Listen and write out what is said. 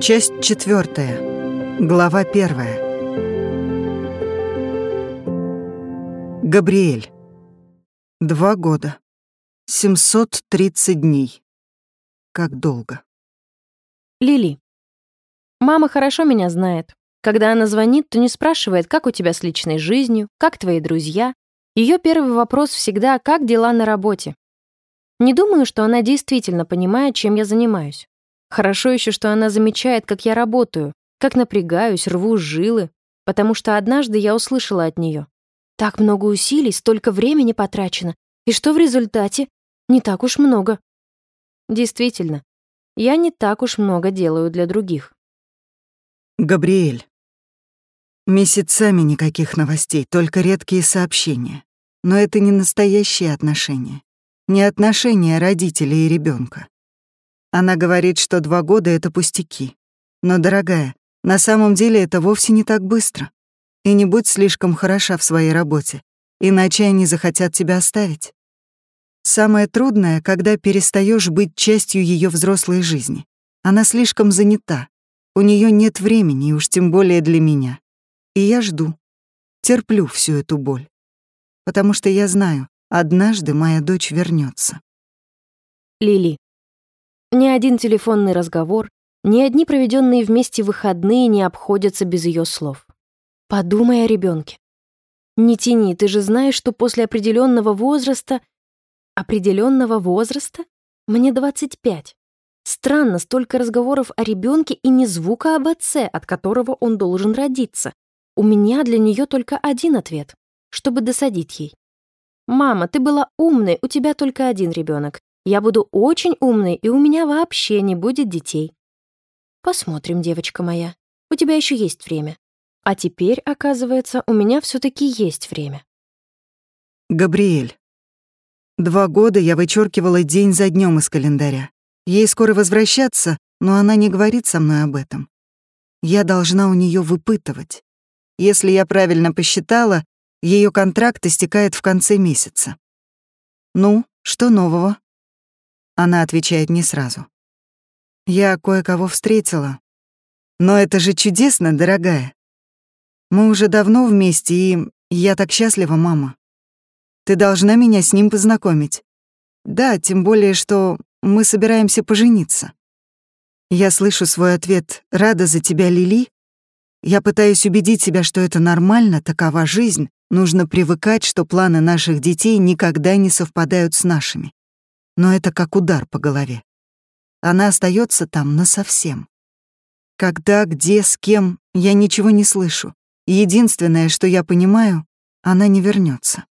Часть четвертая. Глава первая. Габриэль. Два года. 730 дней. Как долго. Лили. Мама хорошо меня знает. Когда она звонит, то не спрашивает, как у тебя с личной жизнью, как твои друзья. Ее первый вопрос всегда, как дела на работе. Не думаю, что она действительно понимает, чем я занимаюсь. Хорошо еще, что она замечает, как я работаю, как напрягаюсь, рву жилы, потому что однажды я услышала от нее. Так много усилий, столько времени потрачено. И что в результате? Не так уж много. Действительно, я не так уж много делаю для других. Габриэль. Месяцами никаких новостей, только редкие сообщения. Но это не настоящие отношения. Не отношения родителей и ребенка. Она говорит, что два года — это пустяки. Но, дорогая, на самом деле это вовсе не так быстро. И не будь слишком хороша в своей работе, иначе они захотят тебя оставить. Самое трудное, когда перестаешь быть частью ее взрослой жизни. Она слишком занята. У нее нет времени, уж тем более для меня. И я жду. Терплю всю эту боль. Потому что я знаю, однажды моя дочь вернется. Лили. Ни один телефонный разговор, ни одни проведенные вместе выходные не обходятся без ее слов. Подумай о ребенке. Не тяни, ты же знаешь, что после определенного возраста... Определенного возраста? Мне 25. Странно, столько разговоров о ребенке и ни звука об отце, от которого он должен родиться. У меня для нее только один ответ, чтобы досадить ей. «Мама, ты была умной, у тебя только один ребенок. Я буду очень умной, и у меня вообще не будет детей. Посмотрим, девочка моя. У тебя еще есть время. А теперь, оказывается, у меня все таки есть время. Габриэль. Два года я вычеркивала день за днем из календаря. Ей скоро возвращаться, но она не говорит со мной об этом. Я должна у нее выпытывать. Если я правильно посчитала, ее контракт истекает в конце месяца. Ну, что нового? Она отвечает не сразу. «Я кое-кого встретила. Но это же чудесно, дорогая. Мы уже давно вместе, и я так счастлива, мама. Ты должна меня с ним познакомить. Да, тем более, что мы собираемся пожениться». Я слышу свой ответ «Рада за тебя, Лили». Я пытаюсь убедить себя, что это нормально, такова жизнь. Нужно привыкать, что планы наших детей никогда не совпадают с нашими но это как удар по голове. Она остается там насовсем. Когда, где, с кем, я ничего не слышу. Единственное, что я понимаю, она не вернется.